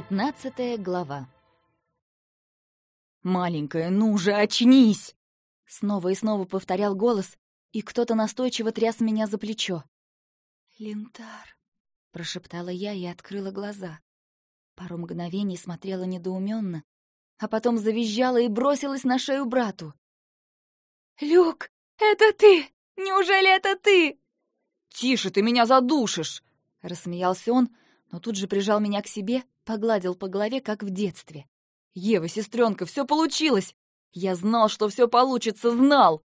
Пятнадцатая глава. «Маленькая, ну же, очнись!» Снова и снова повторял голос, и кто-то настойчиво тряс меня за плечо. «Лентар», — прошептала я и открыла глаза. Пару мгновений смотрела недоуменно, а потом завизжала и бросилась на шею брату. «Люк, это ты! Неужели это ты?» «Тише, ты меня задушишь!» — рассмеялся он, но тут же прижал меня к себе, погладил по голове, как в детстве. «Ева, сестренка, все получилось! Я знал, что все получится, знал!»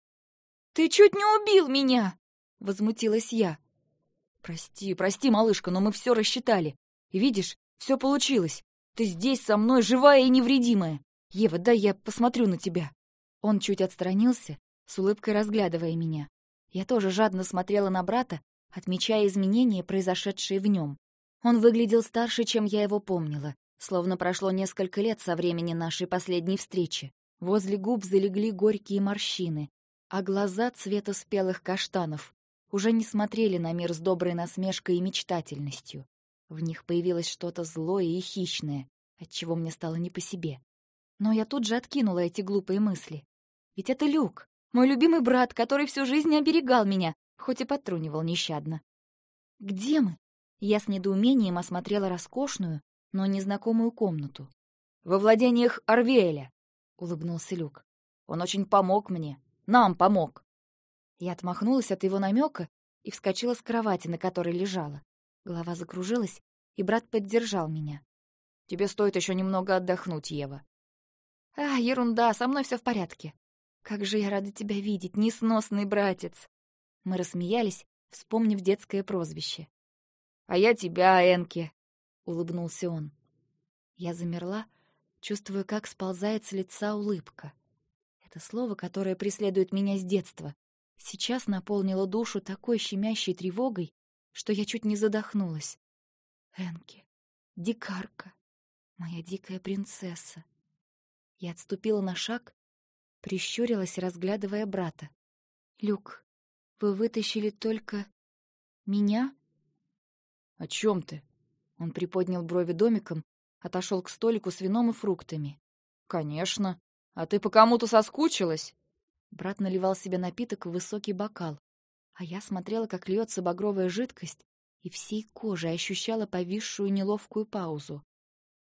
«Ты чуть не убил меня!» — возмутилась я. «Прости, прости, малышка, но мы все рассчитали. Видишь, все получилось. Ты здесь со мной, живая и невредимая. Ева, дай я посмотрю на тебя». Он чуть отстранился, с улыбкой разглядывая меня. Я тоже жадно смотрела на брата, отмечая изменения, произошедшие в нем. Он выглядел старше, чем я его помнила, словно прошло несколько лет со времени нашей последней встречи. Возле губ залегли горькие морщины, а глаза цвета спелых каштанов уже не смотрели на мир с доброй насмешкой и мечтательностью. В них появилось что-то злое и хищное, отчего мне стало не по себе. Но я тут же откинула эти глупые мысли. Ведь это Люк, мой любимый брат, который всю жизнь оберегал меня, хоть и потрунивал нещадно. «Где мы?» Я с недоумением осмотрела роскошную, но незнакомую комнату. «Во владениях Арвеэля», — улыбнулся Люк. «Он очень помог мне. Нам помог». Я отмахнулась от его намека и вскочила с кровати, на которой лежала. Голова закружилась, и брат поддержал меня. «Тебе стоит еще немного отдохнуть, Ева». «А, ерунда, со мной все в порядке. Как же я рада тебя видеть, несносный братец!» Мы рассмеялись, вспомнив детское прозвище. А я тебя, Энки!» — улыбнулся он. Я замерла, чувствуя, как сползает с лица улыбка. Это слово, которое преследует меня с детства, сейчас наполнило душу такой щемящей тревогой, что я чуть не задохнулась. Энки, дикарка, моя дикая принцесса. Я отступила на шаг, прищурилась, разглядывая брата. «Люк, вы вытащили только... меня?» «О чем ты?» Он приподнял брови домиком, отошел к столику с вином и фруктами. «Конечно. А ты по кому-то соскучилась?» Брат наливал себе напиток в высокий бокал, а я смотрела, как льется багровая жидкость, и всей кожей ощущала повисшую неловкую паузу.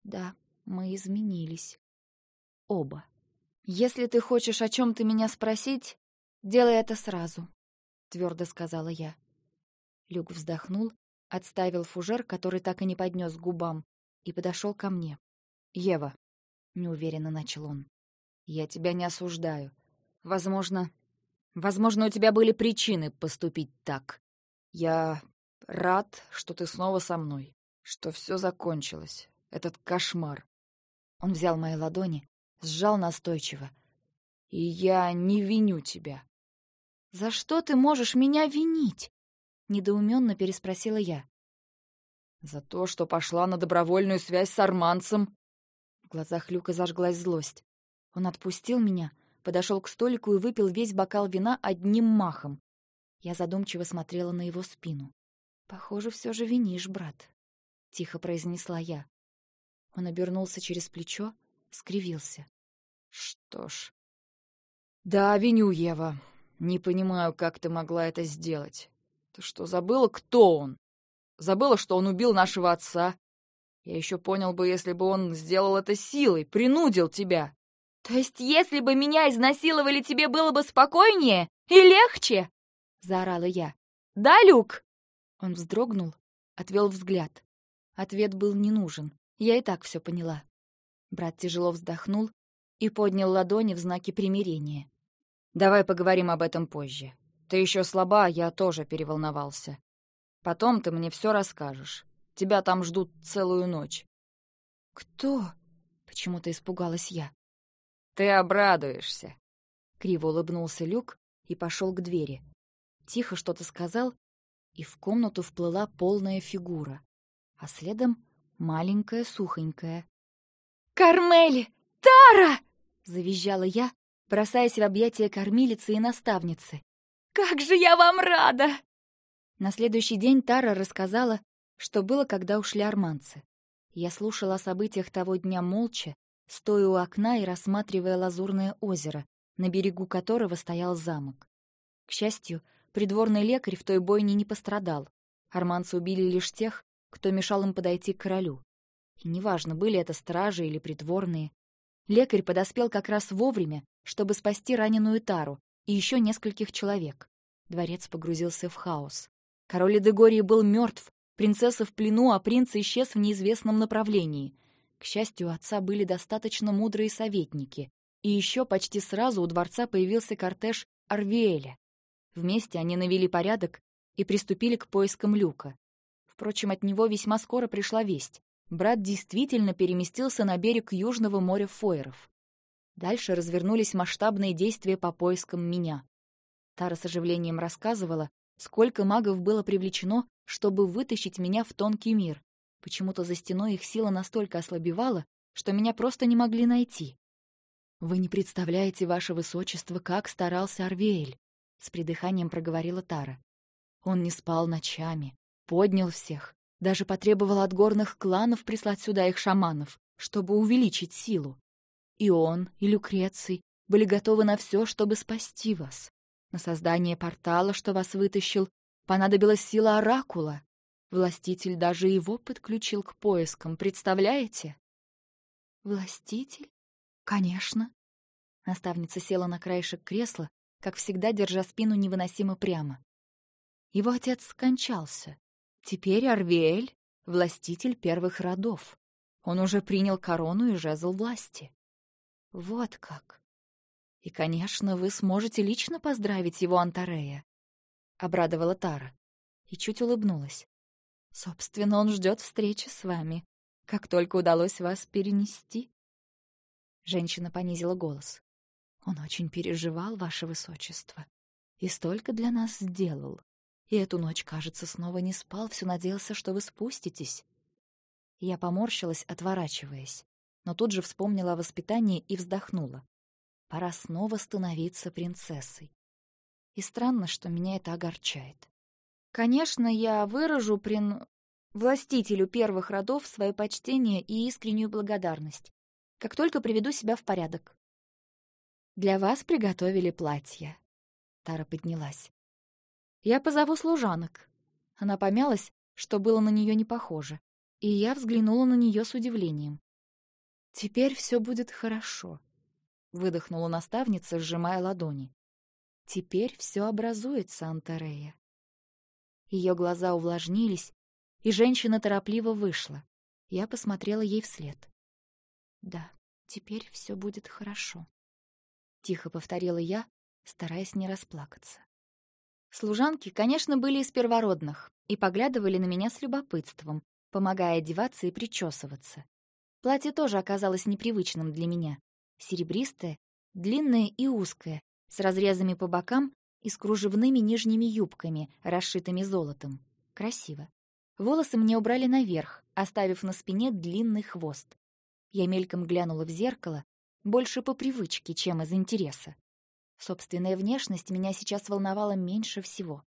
Да, мы изменились. Оба. «Если ты хочешь о чем ты меня спросить, делай это сразу», — твердо сказала я. Люк вздохнул Отставил фужер, который так и не поднес к губам, и подошел ко мне. «Ева», — неуверенно начал он, — «я тебя не осуждаю. Возможно, возможно, у тебя были причины поступить так. Я рад, что ты снова со мной, что все закончилось, этот кошмар». Он взял мои ладони, сжал настойчиво. «И я не виню тебя». «За что ты можешь меня винить?» Недоуменно переспросила я. За то, что пошла на добровольную связь с арманцем. В глазах Люка зажглась злость. Он отпустил меня, подошел к столику и выпил весь бокал вина одним махом. Я задумчиво смотрела на его спину. «Похоже, все же винишь, брат», — тихо произнесла я. Он обернулся через плечо, скривился. «Что ж...» «Да, виню, Ева. Не понимаю, как ты могла это сделать. Ты что, забыла, кто он? Забыла, что он убил нашего отца? Я еще понял бы, если бы он сделал это силой, принудил тебя. То есть, если бы меня изнасиловали, тебе было бы спокойнее и легче? Заорала я. Да, Люк? Он вздрогнул, отвел взгляд. Ответ был не нужен. Я и так все поняла. Брат тяжело вздохнул и поднял ладони в знаке примирения. «Давай поговорим об этом позже. Ты еще слаба, я тоже переволновался. Потом ты мне все расскажешь. Тебя там ждут целую ночь». «Кто?» — почему-то испугалась я. «Ты обрадуешься». Криво улыбнулся Люк и пошел к двери. Тихо что-то сказал, и в комнату вплыла полная фигура, а следом маленькая сухонькая. «Кармели! Тара!» — завизжала я, бросаясь в объятия кормилицы и наставницы. Как же я вам рада!» На следующий день Тара рассказала, что было, когда ушли арманцы. Я слушала о событиях того дня молча, стоя у окна и рассматривая лазурное озеро, на берегу которого стоял замок. К счастью, придворный лекарь в той бойне не пострадал. Арманцы убили лишь тех, кто мешал им подойти к королю. И неважно, были это стражи или придворные. Лекарь подоспел как раз вовремя, чтобы спасти раненую Тару и еще нескольких человек. Дворец погрузился в хаос. Король Эдегории был мертв, принцесса в плену, а принц исчез в неизвестном направлении. К счастью, отца были достаточно мудрые советники. И еще почти сразу у дворца появился кортеж Арвиэля. Вместе они навели порядок и приступили к поискам люка. Впрочем, от него весьма скоро пришла весть. Брат действительно переместился на берег Южного моря Фойеров. Дальше развернулись масштабные действия по поискам меня. Тара с оживлением рассказывала, сколько магов было привлечено, чтобы вытащить меня в тонкий мир. Почему-то за стеной их сила настолько ослабевала, что меня просто не могли найти. «Вы не представляете, ваше высочество, как старался Арвеэль», — с придыханием проговорила Тара. Он не спал ночами, поднял всех, даже потребовал от горных кланов прислать сюда их шаманов, чтобы увеличить силу. И он, и Люкреций были готовы на все, чтобы спасти вас. На создание портала, что вас вытащил, понадобилась сила Оракула. Властитель даже его подключил к поискам, представляете? Властитель? Конечно. Наставница села на краешек кресла, как всегда, держа спину невыносимо прямо. Его отец скончался. Теперь Арвиэль — властитель первых родов. Он уже принял корону и жезл власти. Вот как. И, конечно, вы сможете лично поздравить его Антарея, — обрадовала Тара и чуть улыбнулась. Собственно, он ждет встречи с вами, как только удалось вас перенести. Женщина понизила голос. Он очень переживал, ваше высочество, и столько для нас сделал. И эту ночь, кажется, снова не спал, все надеялся, что вы спуститесь. Я поморщилась, отворачиваясь, но тут же вспомнила о воспитании и вздохнула. Пора снова становиться принцессой. И странно, что меня это огорчает. Конечно, я выражу прин... властителю первых родов свое почтение и искреннюю благодарность, как только приведу себя в порядок. Для вас приготовили платье. Тара поднялась. Я позову служанок. Она помялась, что было на нее не похоже, и я взглянула на нее с удивлением. Теперь все будет хорошо, выдохнула наставница, сжимая ладони. Теперь все образуется, Антарея. Ее глаза увлажнились, и женщина торопливо вышла. Я посмотрела ей вслед. Да, теперь все будет хорошо. Тихо повторила я, стараясь не расплакаться. Служанки, конечно, были из первородных и поглядывали на меня с любопытством, помогая одеваться и причесываться. Платье тоже оказалось непривычным для меня. Серебристое, длинное и узкое, с разрезами по бокам и с кружевными нижними юбками, расшитыми золотом. Красиво. Волосы мне убрали наверх, оставив на спине длинный хвост. Я мельком глянула в зеркало, больше по привычке, чем из интереса. Собственная внешность меня сейчас волновала меньше всего.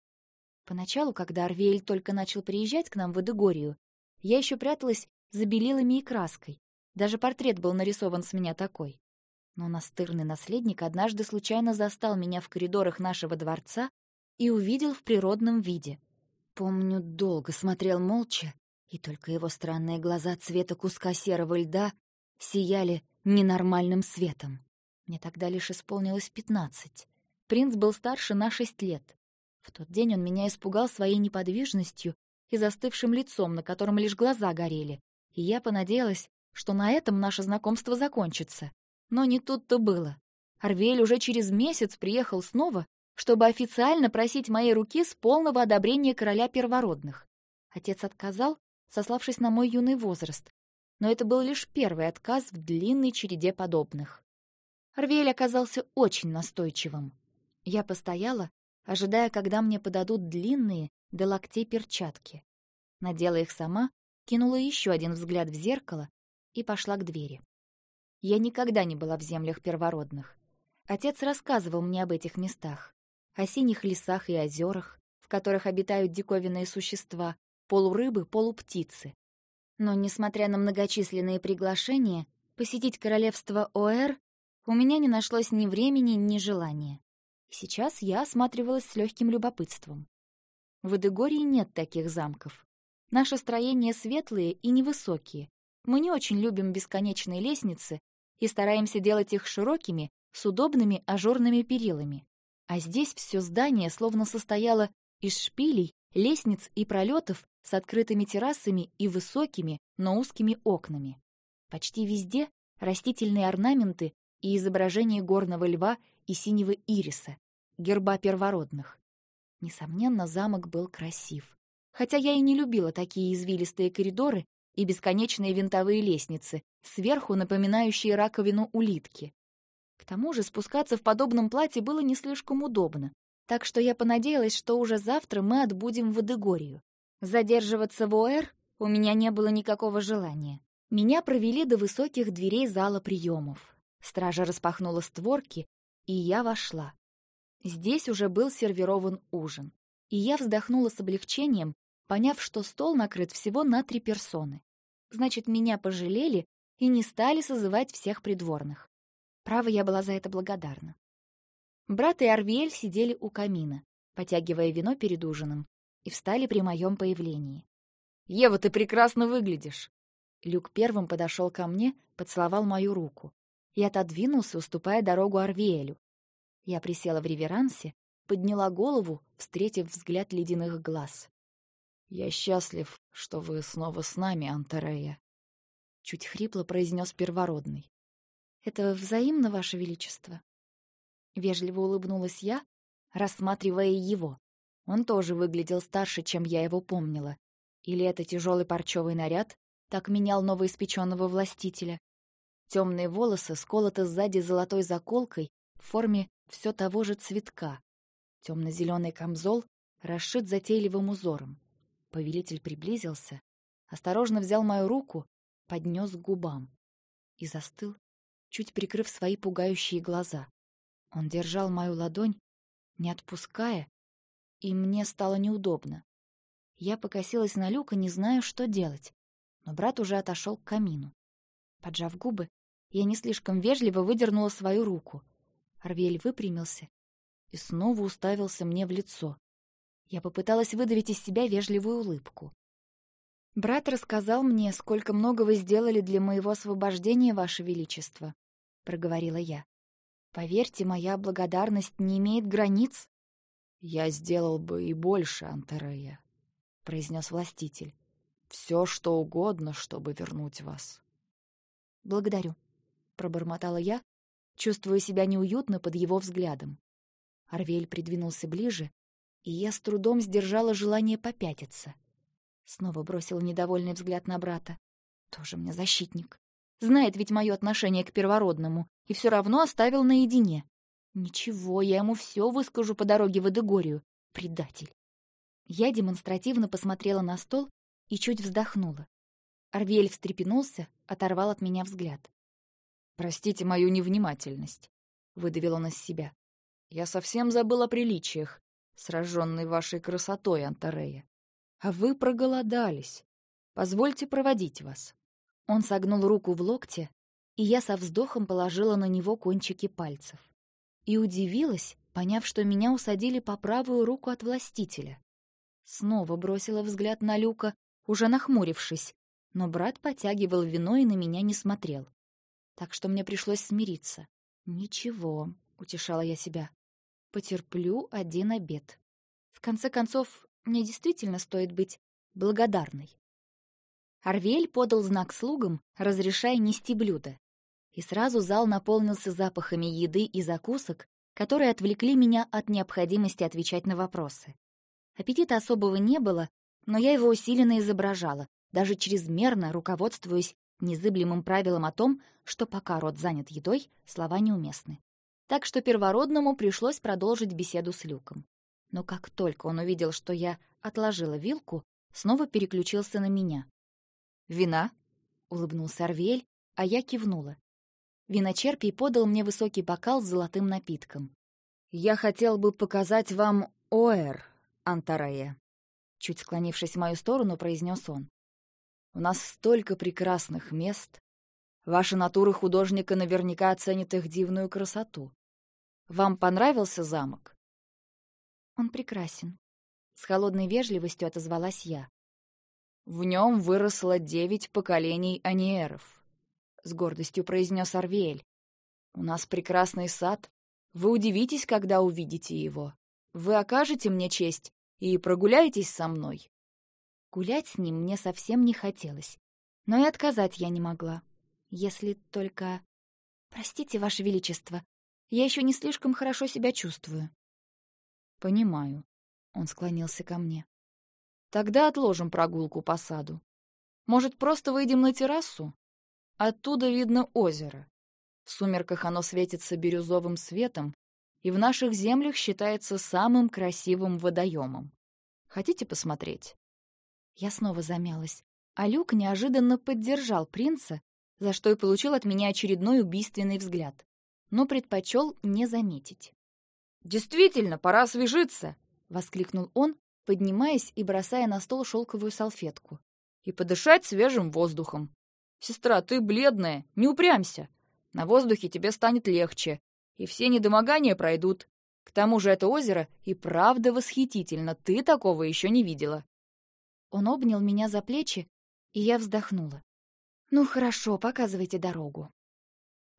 Поначалу, когда Арвеэль только начал приезжать к нам в Эдегорию, я еще пряталась за белилами и краской. Даже портрет был нарисован с меня такой. Но настырный наследник однажды случайно застал меня в коридорах нашего дворца и увидел в природном виде. Помню, долго смотрел молча, и только его странные глаза цвета куска серого льда сияли ненормальным светом. Мне тогда лишь исполнилось пятнадцать. Принц был старше на шесть лет. В тот день он меня испугал своей неподвижностью и застывшим лицом, на котором лишь глаза горели, и я понадеялась, что на этом наше знакомство закончится. Но не тут-то было. Арвель уже через месяц приехал снова, чтобы официально просить моей руки с полного одобрения короля первородных. Отец отказал, сославшись на мой юный возраст, но это был лишь первый отказ в длинной череде подобных. Арвель оказался очень настойчивым. Я постояла, ожидая, когда мне подадут длинные до локтей перчатки. Надела их сама, кинула еще один взгляд в зеркало и пошла к двери. Я никогда не была в землях первородных. Отец рассказывал мне об этих местах, о синих лесах и озерах, в которых обитают диковинные существа, полурыбы, полуптицы. Но, несмотря на многочисленные приглашения, посетить королевство Оэр у меня не нашлось ни времени, ни желания. Сейчас я осматривалась с легким любопытством. В Эдегории нет таких замков. Наши строения светлые и невысокие. Мы не очень любим бесконечные лестницы и стараемся делать их широкими, с удобными ажурными перилами. А здесь все здание словно состояло из шпилей, лестниц и пролетов с открытыми террасами и высокими, но узкими окнами. Почти везде растительные орнаменты и изображения горного льва и синего ириса, герба первородных. Несомненно, замок был красив. Хотя я и не любила такие извилистые коридоры и бесконечные винтовые лестницы, сверху напоминающие раковину улитки. К тому же спускаться в подобном платье было не слишком удобно, так что я понадеялась, что уже завтра мы отбудем в Эдегорию. Задерживаться в ОР у меня не было никакого желания. Меня провели до высоких дверей зала приемов. Стража распахнула створки, и я вошла. Здесь уже был сервирован ужин, и я вздохнула с облегчением, поняв, что стол накрыт всего на три персоны. Значит, меня пожалели и не стали созывать всех придворных. Право, я была за это благодарна. Брат и Арвель сидели у камина, потягивая вино перед ужином, и встали при моем появлении. «Ева, ты прекрасно выглядишь!» Люк первым подошел ко мне, поцеловал мою руку и отодвинулся, уступая дорогу Арвиэлю. Я присела в реверансе, подняла голову, встретив взгляд ледяных глаз. «Я счастлив, что вы снова с нами, Антарея», — чуть хрипло произнес первородный. «Это взаимно, Ваше Величество?» Вежливо улыбнулась я, рассматривая его. Он тоже выглядел старше, чем я его помнила. Или это тяжелый парчевый наряд так менял новоиспеченного властителя? Темные волосы сколоты сзади золотой заколкой в форме все того же цветка. Темно-зеленый камзол расшит затейливым узором. Повелитель приблизился, осторожно взял мою руку, поднес к губам и застыл, чуть прикрыв свои пугающие глаза. Он держал мою ладонь, не отпуская, и мне стало неудобно. Я покосилась на Люка, не зная, что делать, но брат уже отошел к камину. Поджав губы, я не слишком вежливо выдернула свою руку. Арвель выпрямился и снова уставился мне в лицо. Я попыталась выдавить из себя вежливую улыбку. «Брат рассказал мне, сколько много вы сделали для моего освобождения, Ваше Величество», — проговорила я. Поверьте, моя благодарность не имеет границ. Я сделал бы и больше, Антарея, произнес властитель. Все, что угодно, чтобы вернуть вас. Благодарю, пробормотала я, чувствуя себя неуютно под его взглядом. Арвель придвинулся ближе, и я с трудом сдержала желание попятиться. Снова бросил недовольный взгляд на брата. Тоже мне защитник. Знает ведь мое отношение к первородному, и все равно оставил наедине. Ничего, я ему все выскажу по дороге в Эдегорию. Предатель. Я демонстративно посмотрела на стол и чуть вздохнула. Арвель встрепенулся, оторвал от меня взгляд. «Простите мою невнимательность», — выдавил он из себя. «Я совсем забыл о приличиях, сраженный вашей красотой, Антарея. А вы проголодались. Позвольте проводить вас». Он согнул руку в локте, и я со вздохом положила на него кончики пальцев. И удивилась, поняв, что меня усадили по правую руку от властителя. Снова бросила взгляд на Люка, уже нахмурившись, но брат потягивал вино и на меня не смотрел. Так что мне пришлось смириться. «Ничего», — утешала я себя, — «потерплю один обед. В конце концов, мне действительно стоит быть благодарной». Арвель подал знак слугам, разрешая нести блюдо. И сразу зал наполнился запахами еды и закусок, которые отвлекли меня от необходимости отвечать на вопросы. Аппетита особого не было, но я его усиленно изображала, даже чрезмерно руководствуясь незыблемым правилом о том, что пока рот занят едой, слова неуместны. Так что первородному пришлось продолжить беседу с Люком. Но как только он увидел, что я отложила вилку, снова переключился на меня. «Вина?» — улыбнулся Арвель, а я кивнула. Виночерпий подал мне высокий бокал с золотым напитком. «Я хотел бы показать вам Оэр, Антарея», — чуть склонившись в мою сторону, произнес он. У нас столько прекрасных мест. Ваша натура художника наверняка оценит их дивную красоту. Вам понравился замок? Он прекрасен. С холодной вежливостью отозвалась я. В нем выросло девять поколений аниеров. С гордостью произнес Арвиэль. У нас прекрасный сад. Вы удивитесь, когда увидите его. Вы окажете мне честь и прогуляетесь со мной. Гулять с ним мне совсем не хотелось, но и отказать я не могла. Если только... Простите, Ваше Величество, я еще не слишком хорошо себя чувствую. Понимаю. Он склонился ко мне. Тогда отложим прогулку по саду. Может, просто выйдем на террасу? Оттуда видно озеро. В сумерках оно светится бирюзовым светом и в наших землях считается самым красивым водоемом. Хотите посмотреть? Я снова замялась, а Люк неожиданно поддержал принца, за что и получил от меня очередной убийственный взгляд, но предпочел не заметить. «Действительно, пора освежиться!» — воскликнул он, поднимаясь и бросая на стол шелковую салфетку. «И подышать свежим воздухом. Сестра, ты бледная, не упрямься. На воздухе тебе станет легче, и все недомогания пройдут. К тому же это озеро и правда восхитительно, ты такого еще не видела». Он обнял меня за плечи, и я вздохнула. «Ну хорошо, показывайте дорогу».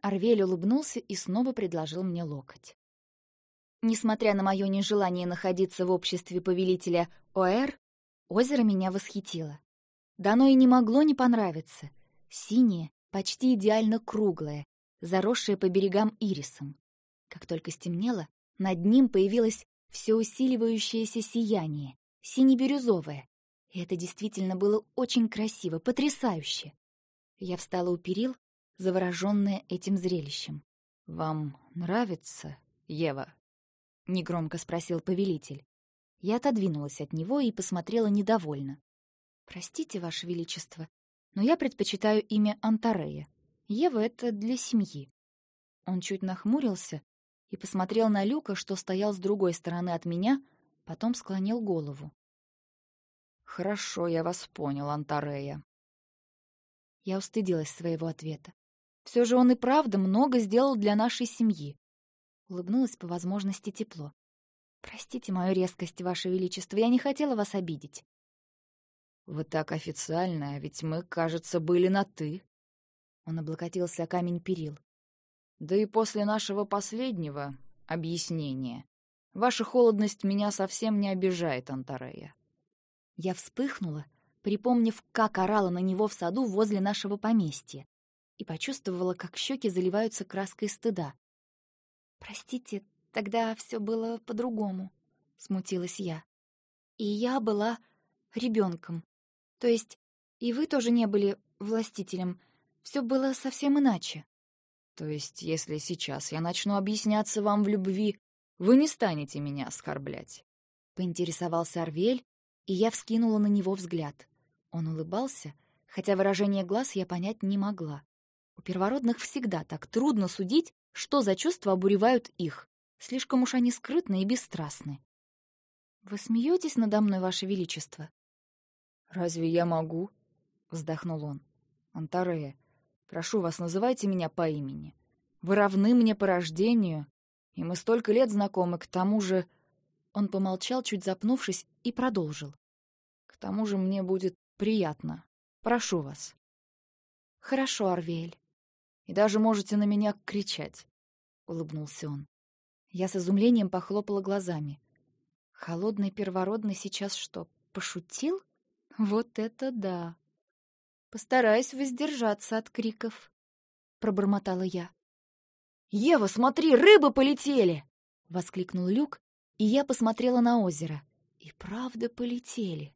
Арвель улыбнулся и снова предложил мне локоть. Несмотря на мое нежелание находиться в обществе повелителя Оэр, озеро меня восхитило. Да оно и не могло не понравиться. Синее, почти идеально круглое, заросшее по берегам ирисом. Как только стемнело, над ним появилось все усиливающееся сияние, сине-бирюзовое. И это действительно было очень красиво, потрясающе. Я встала у перил, завороженная этим зрелищем. «Вам нравится, Ева?» — негромко спросил повелитель. Я отодвинулась от него и посмотрела недовольно. «Простите, Ваше Величество, но я предпочитаю имя Антарея. Ева — это для семьи». Он чуть нахмурился, и посмотрел на Люка, что стоял с другой стороны от меня, потом склонил голову. «Хорошо, я вас понял, Антарея». Я устыдилась своего ответа. Все же он и правда много сделал для нашей семьи. Улыбнулась по возможности тепло. «Простите мою резкость, Ваше Величество, я не хотела вас обидеть». «Вы так официально, а ведь мы, кажется, были на «ты». Он облокотился о камень перил. Да и после нашего последнего объяснения ваша холодность меня совсем не обижает, Антарея. Я вспыхнула, припомнив, как орала на него в саду возле нашего поместья, и почувствовала, как щеки заливаются краской стыда. «Простите, тогда все было по-другому», — смутилась я. «И я была ребенком. То есть и вы тоже не были властителем. Все было совсем иначе». То есть, если сейчас я начну объясняться вам в любви, вы не станете меня оскорблять?» Поинтересовался Арвель, и я вскинула на него взгляд. Он улыбался, хотя выражение глаз я понять не могла. У первородных всегда так трудно судить, что за чувства обуревают их. Слишком уж они скрытны и бесстрастны. «Вы смеетесь надо мной, Ваше Величество?» «Разве я могу?» — вздохнул он. «Антарея, Прошу вас, называйте меня по имени. Вы равны мне по рождению, и мы столько лет знакомы, к тому же...» Он помолчал, чуть запнувшись, и продолжил. «К тому же мне будет приятно. Прошу вас». «Хорошо, Арвель. И даже можете на меня кричать», — улыбнулся он. Я с изумлением похлопала глазами. Холодный первородный сейчас что, пошутил? Вот это да! Постараюсь воздержаться от криков, пробормотала я. Ева, смотри, рыбы полетели! воскликнул Люк, и я посмотрела на озеро. И правда полетели.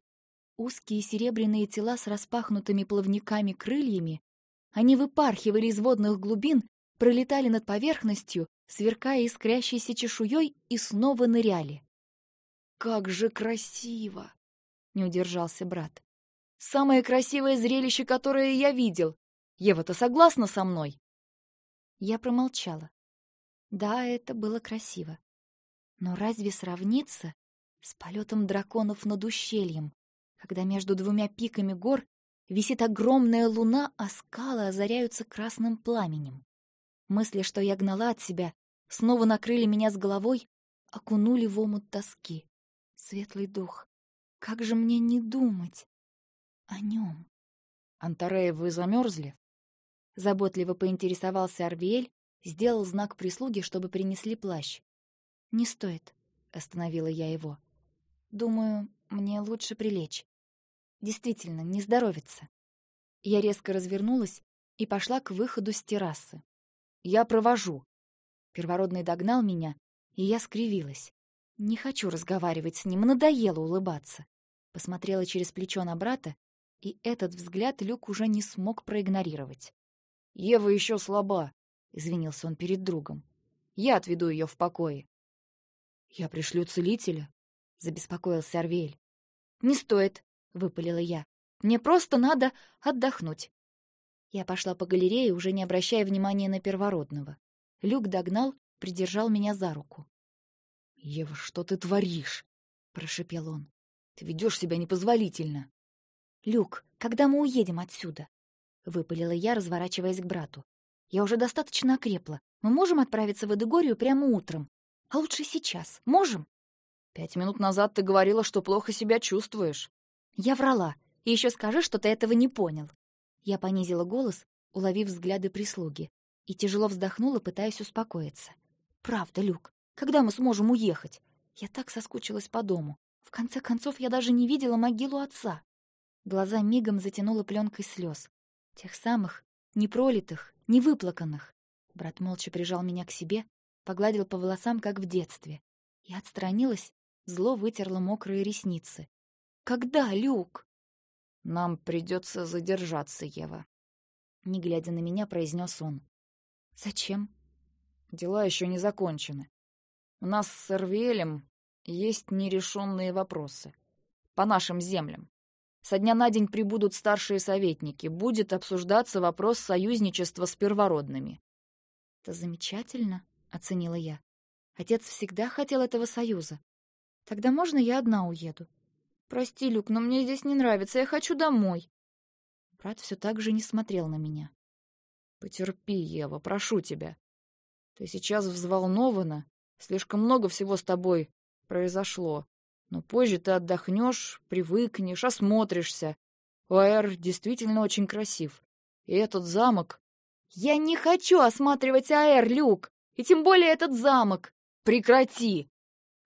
Узкие серебряные тела с распахнутыми плавниками крыльями, они выпархивали из водных глубин, пролетали над поверхностью, сверкая искрящейся чешуей, и снова ныряли. «Как же красиво!» — не удержался брат. Самое красивое зрелище, которое я видел. Ева, ты согласна со мной?» Я промолчала. Да, это было красиво. Но разве сравнится с полетом драконов над ущельем, когда между двумя пиками гор Висит огромная луна, а скалы озаряются красным пламенем. Мысли, что я гнала от себя, снова накрыли меня с головой, окунули в омут тоски. Светлый дух, как же мне не думать о нем? Антарея, вы замерзли? Заботливо поинтересовался Арвиэль, сделал знак прислуги, чтобы принесли плащ. «Не стоит», — остановила я его. «Думаю, мне лучше прилечь. Действительно, не здоровится». Я резко развернулась и пошла к выходу с террасы. «Я провожу». Первородный догнал меня, и я скривилась. Не хочу разговаривать с ним, надоело улыбаться. Посмотрела через плечо на брата, и этот взгляд Люк уже не смог проигнорировать. «Ева еще слаба», — извинился он перед другом. «Я отведу ее в покое». «Я пришлю целителя», — забеспокоился Арвель. «Не стоит», — выпалила я. «Мне просто надо отдохнуть». Я пошла по галерее, уже не обращая внимания на первородного. Люк догнал, придержал меня за руку. «Ева, что ты творишь?» — прошепел он. «Ты ведешь себя непозволительно». «Люк, когда мы уедем отсюда?» — выпалила я, разворачиваясь к брату. «Я уже достаточно окрепла. Мы можем отправиться в Эдегорию прямо утром. А лучше сейчас. Можем?» «Пять минут назад ты говорила, что плохо себя чувствуешь». «Я врала. И еще скажи, что ты этого не понял». Я понизила голос, уловив взгляды прислуги, и тяжело вздохнула, пытаясь успокоиться. «Правда, Люк, когда мы сможем уехать? Я так соскучилась по дому. В конце концов, я даже не видела могилу отца. Глаза мигом затянула пленкой слез. Тех самых, непролитых, невыплаканных. Брат молча прижал меня к себе, погладил по волосам, как в детстве. Я отстранилась, зло вытерла мокрые ресницы. «Когда, Люк?» «Нам придется задержаться, Ева», — не глядя на меня, произнес он. «Зачем?» «Дела еще не закончены. У нас с Эрвелем есть нерешенные вопросы. По нашим землям. Со дня на день прибудут старшие советники. Будет обсуждаться вопрос союзничества с первородными. «Это замечательно», — оценила я. «Отец всегда хотел этого союза. Тогда можно я одна уеду?» «Прости, Люк, но мне здесь не нравится. Я хочу домой». Брат все так же не смотрел на меня. «Потерпи, Ева, прошу тебя. Ты сейчас взволнована, Слишком много всего с тобой произошло. Но позже ты отдохнешь, привыкнешь, осмотришься. Уэр действительно очень красив. И этот замок... Я не хочу осматривать Аэр, Люк! И тем более этот замок! Прекрати!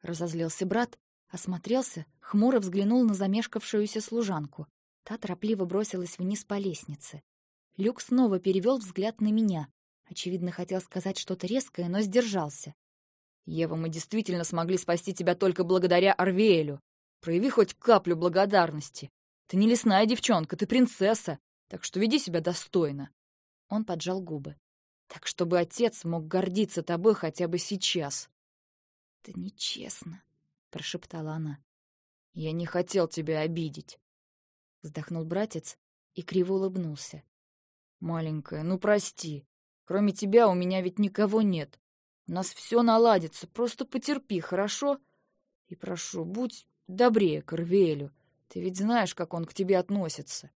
Разозлился брат, осмотрелся, хмуро взглянул на замешкавшуюся служанку. Та торопливо бросилась вниз по лестнице. Люк снова перевел взгляд на меня. Очевидно, хотел сказать что-то резкое, но сдержался. Ева, мы действительно смогли спасти тебя только благодаря Арвеэлю. Прояви хоть каплю благодарности. Ты не лесная девчонка, ты принцесса, так что веди себя достойно. Он поджал губы. Так, чтобы отец мог гордиться тобой хотя бы сейчас. «Это нечестно», — прошептала она. «Я не хотел тебя обидеть», — вздохнул братец и криво улыбнулся. «Маленькая, ну прости. Кроме тебя у меня ведь никого нет. У нас все наладится, просто потерпи, хорошо? И прошу, будь добрее к Рвелю. Ты ведь знаешь, как он к тебе относится.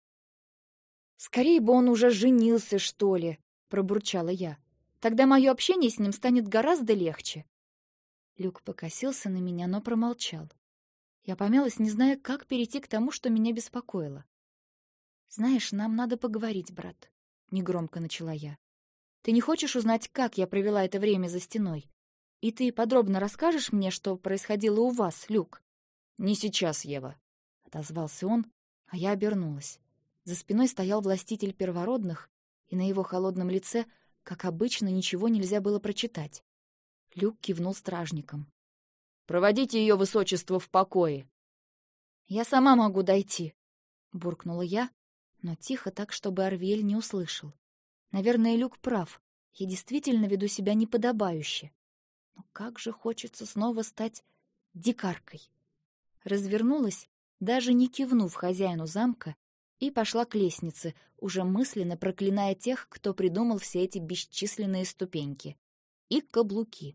Скорее бы он уже женился, что ли, пробурчала я. Тогда мое общение с ним станет гораздо легче. Люк покосился на меня, но промолчал. Я помялась, не зная, как перейти к тому, что меня беспокоило. «Знаешь, нам надо поговорить, брат», — негромко начала я. Ты не хочешь узнать, как я провела это время за стеной? И ты подробно расскажешь мне, что происходило у вас, Люк?» «Не сейчас, Ева», — отозвался он, а я обернулась. За спиной стоял властитель первородных, и на его холодном лице, как обычно, ничего нельзя было прочитать. Люк кивнул стражникам. «Проводите ее высочество в покое». «Я сама могу дойти», — буркнула я, но тихо так, чтобы Арвель не услышал. Наверное, Люк прав. Я действительно веду себя неподобающе. Но как же хочется снова стать дикаркой. Развернулась, даже не кивнув хозяину замка, и пошла к лестнице, уже мысленно проклиная тех, кто придумал все эти бесчисленные ступеньки. И каблуки.